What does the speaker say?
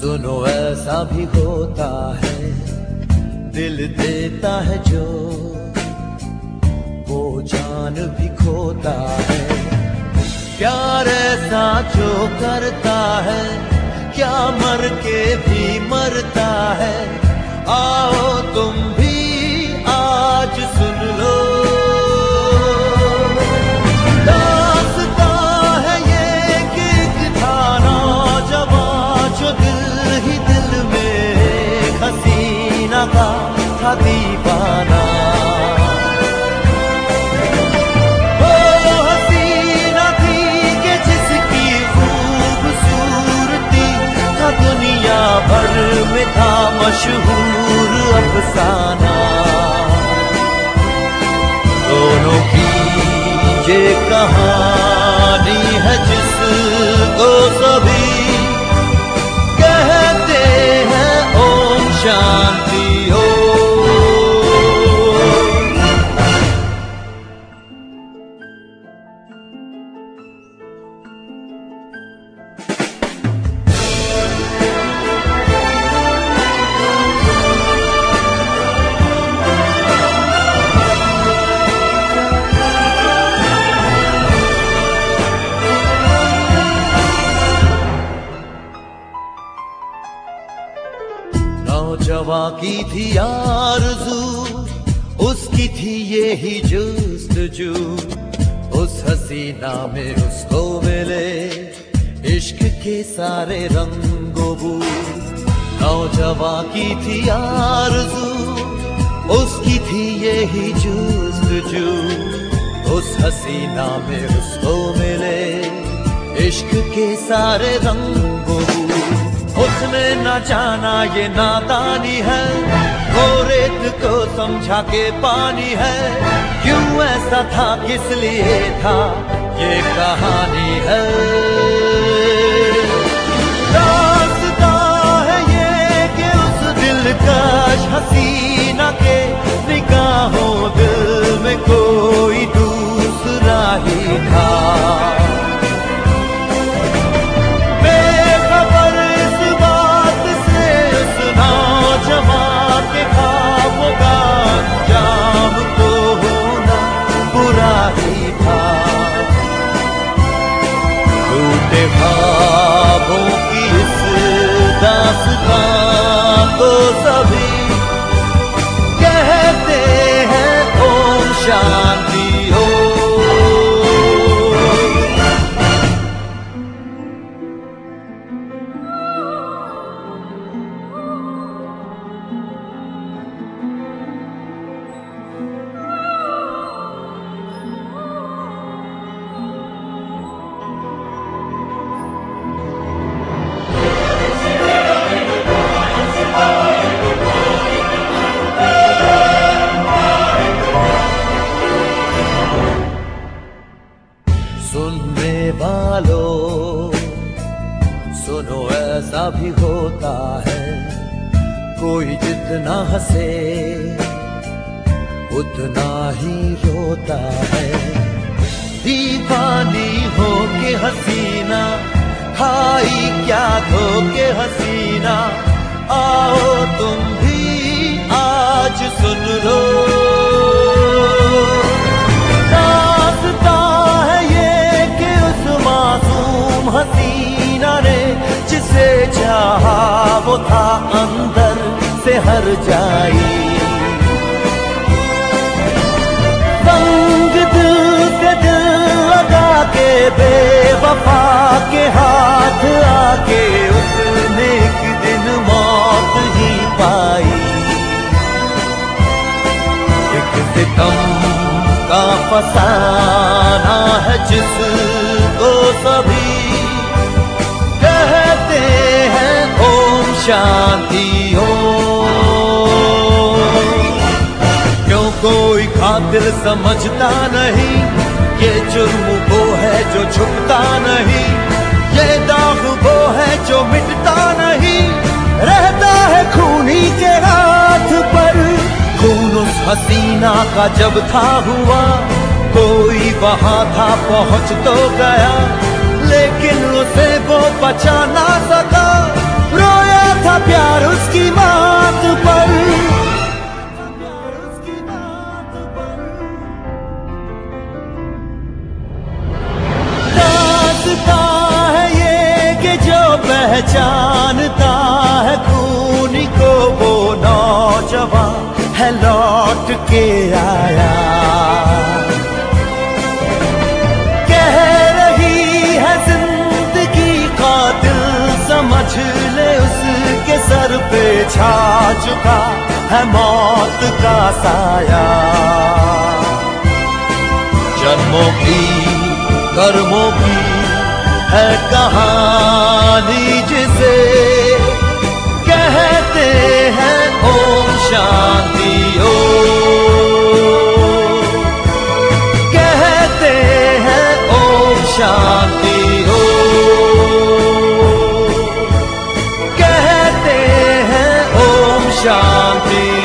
सुनो, ऐसा भी होता है। दिल देता है जो, वो जान भी खोता है। प्यार ऐसा जो करता है, क्या मर के भी मरता है। आओ तुम भी आज सुन ये कहानी है जिसको सभी की थी आरज़ू, उसकी थी ये ही जुस्तजू उस हसीना में उसको मिले इश्क के सारे रंगो बू। नौजवा की थी आरज़ू, उसकी थी ये ही जुस्तजू उस हसीना में उसको मिले इश्क के सारे रंगो बू उसने न जाना ये नादानी है। वो रेत को समझा के पानी है। क्यों ऐसा था, किस लिए था ये कहानी है? टूटे ख्वाबों की इस दास्तान को सभी ऐसा भी होता है। कोई जितना हंसे, उतना ही रोता है। दीवानी हो के हसीना, हाई क्या धो के हसीना। आओ तुम चाहा वो था अंदर से हर जाई। संग दिल से दिल लगा के, बेवफा के हाथ आके उसने एक दिन मौत ही पाई। एक सितम का फसाना है जिसको शांति हो। क्यों कोई खातिर समझता नहीं? ये जुर्म वो है जो झुकता नहीं। ये दाग वो है जो मिटता नहीं। रहता है खूनी के हाथ पर। खून उस हसीना का जब था हुआ, कोई वहाँ था, पहुँच तो गया। लेकिन उसे वो ना पहचानता है खून को वो नौजवान है लौट के आया। कह रही है ज़िंदगी कातिल समझ ले उसके सर पे छा चुका है मौत का साया। जन्मों की, कर्मों की है कहानी जिसे कहते हैं ओम शांति ओ कहते हैं ओम शांति ओ कहते हैं ओम शांति